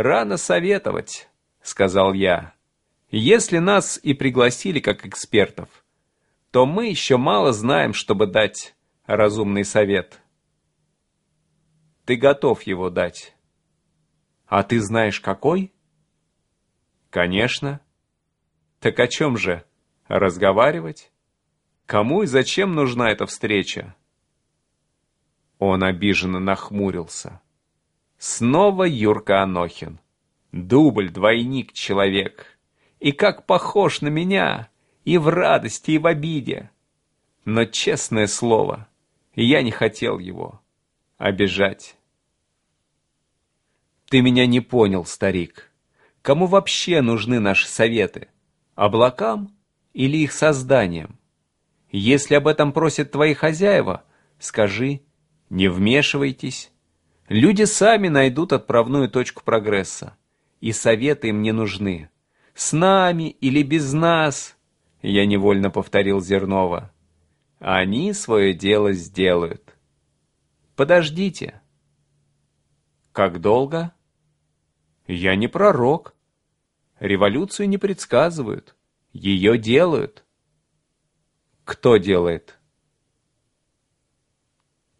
«Рано советовать», — сказал я. «Если нас и пригласили как экспертов, то мы еще мало знаем, чтобы дать разумный совет. Ты готов его дать. А ты знаешь, какой?» «Конечно». «Так о чем же? Разговаривать? Кому и зачем нужна эта встреча?» Он обиженно нахмурился. Снова Юрка Анохин. Дубль, двойник, человек. И как похож на меня, и в радости, и в обиде. Но, честное слово, я не хотел его обижать. Ты меня не понял, старик. Кому вообще нужны наши советы? Облакам или их созданием? Если об этом просят твои хозяева, скажи, не вмешивайтесь, Люди сами найдут отправную точку прогресса. И советы им не нужны. С нами или без нас, я невольно повторил Зернова. Они свое дело сделают. Подождите. Как долго? Я не пророк. Революцию не предсказывают. Ее делают. Кто делает?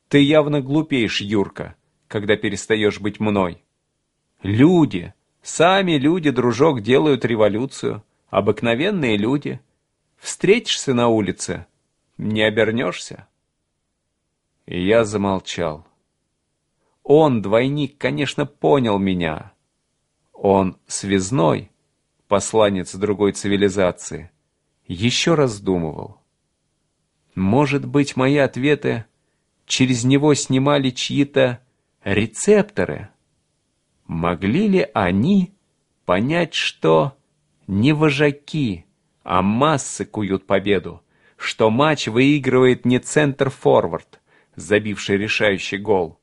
Ты явно глупеешь, Юрка когда перестаешь быть мной. Люди, сами люди, дружок, делают революцию. Обыкновенные люди. Встретишься на улице, не обернешься. И я замолчал. Он, двойник, конечно, понял меня. Он связной, посланец другой цивилизации, еще раздумывал. Может быть, мои ответы через него снимали чьи-то рецепторы. Могли ли они понять, что не вожаки, а массы куют победу, что матч выигрывает не центр-форвард, забивший решающий гол,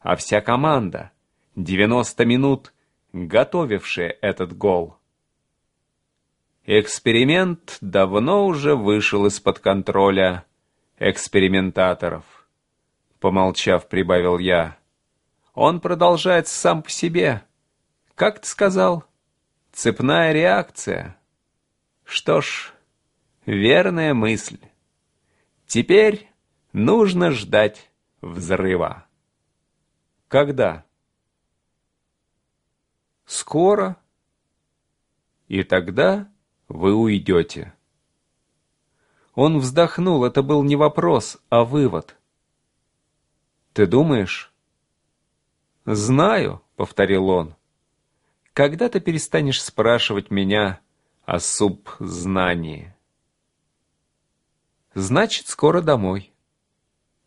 а вся команда, 90 минут готовившая этот гол. Эксперимент давно уже вышел из-под контроля экспериментаторов. Помолчав, прибавил я. Он продолжается сам по себе. Как ты сказал? Цепная реакция. Что ж, верная мысль. Теперь нужно ждать взрыва. Когда? Скоро. И тогда вы уйдете. Он вздохнул, это был не вопрос, а вывод. Ты думаешь, «Знаю», — повторил он. «Когда ты перестанешь спрашивать меня о субзнании?» «Значит, скоро домой».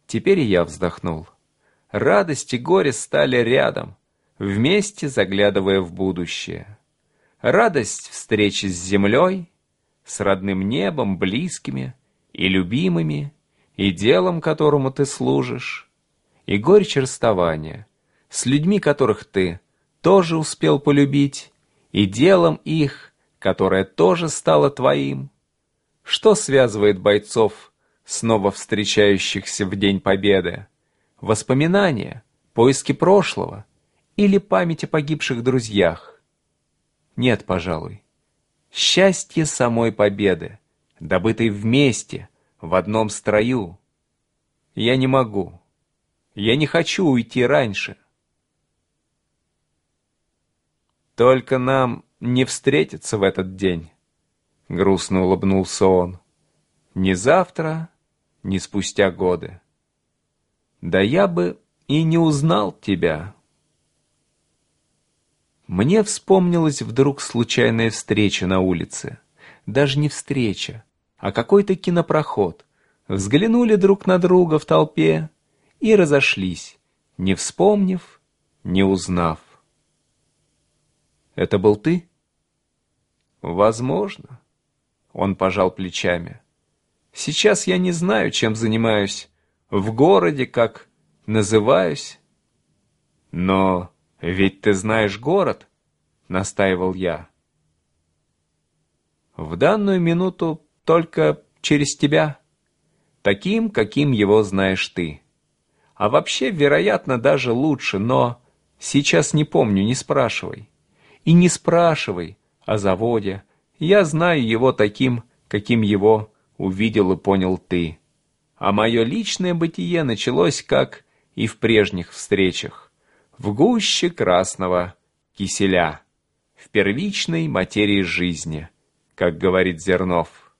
Теперь и я вздохнул. Радость и горе стали рядом, вместе заглядывая в будущее. Радость встречи с землей, с родным небом, близкими и любимыми, и делом, которому ты служишь, и горечь расставания — с людьми, которых ты тоже успел полюбить, и делом их, которое тоже стало твоим? Что связывает бойцов, снова встречающихся в День Победы? Воспоминания, поиски прошлого или память о погибших друзьях? Нет, пожалуй. Счастье самой победы, добытой вместе, в одном строю. Я не могу. Я не хочу уйти раньше. Только нам не встретиться в этот день, — грустно улыбнулся он. Ни завтра, ни спустя годы. Да я бы и не узнал тебя. Мне вспомнилась вдруг случайная встреча на улице. Даже не встреча, а какой-то кинопроход. Взглянули друг на друга в толпе и разошлись, не вспомнив, не узнав. Это был ты? Возможно. Он пожал плечами. Сейчас я не знаю, чем занимаюсь. В городе, как называюсь. Но ведь ты знаешь город, настаивал я. В данную минуту только через тебя. Таким, каким его знаешь ты. А вообще, вероятно, даже лучше, но сейчас не помню, не спрашивай. И не спрашивай о заводе. Я знаю его таким, каким его увидел и понял ты. А мое личное бытие началось, как и в прежних встречах, в гуще красного киселя, в первичной материи жизни, как говорит Зернов.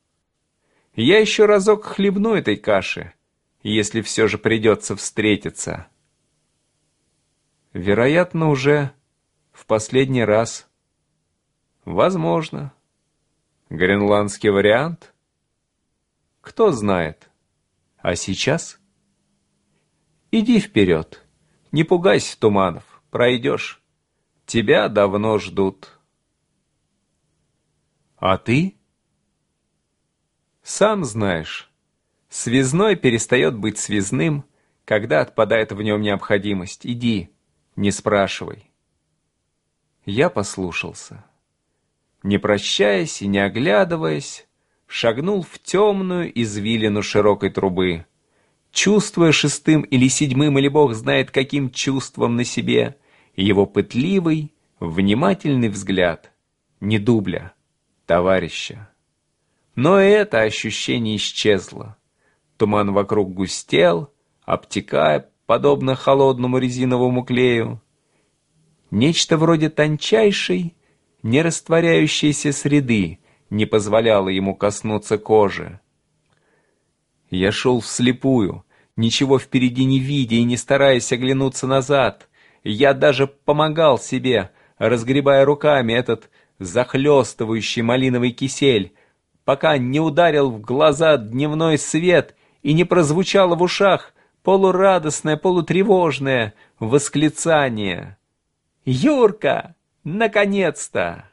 Я еще разок хлебну этой каши, если все же придется встретиться. Вероятно, уже в последний раз. Возможно. Гренландский вариант? Кто знает. А сейчас? Иди вперед. Не пугайся туманов. Пройдешь. Тебя давно ждут. А ты? Сам знаешь, связной перестает быть связным, когда отпадает в нем необходимость. Иди, не спрашивай. Я послушался. Не прощаясь и не оглядываясь, шагнул в темную извилину широкой трубы, чувствуя шестым или седьмым, или бог знает каким чувством на себе, его пытливый, внимательный взгляд, не дубля, товарища. Но это ощущение исчезло. Туман вокруг густел, обтекая, подобно холодному резиновому клею. Нечто вроде тончайшей, не растворяющейся среды не позволяло ему коснуться кожи. Я шел вслепую, ничего впереди не видя и не стараясь оглянуться назад. Я даже помогал себе, разгребая руками этот захлестывающий малиновый кисель, пока не ударил в глаза дневной свет и не прозвучало в ушах полурадостное, полутревожное восклицание. «Юрка! Наконец-то!»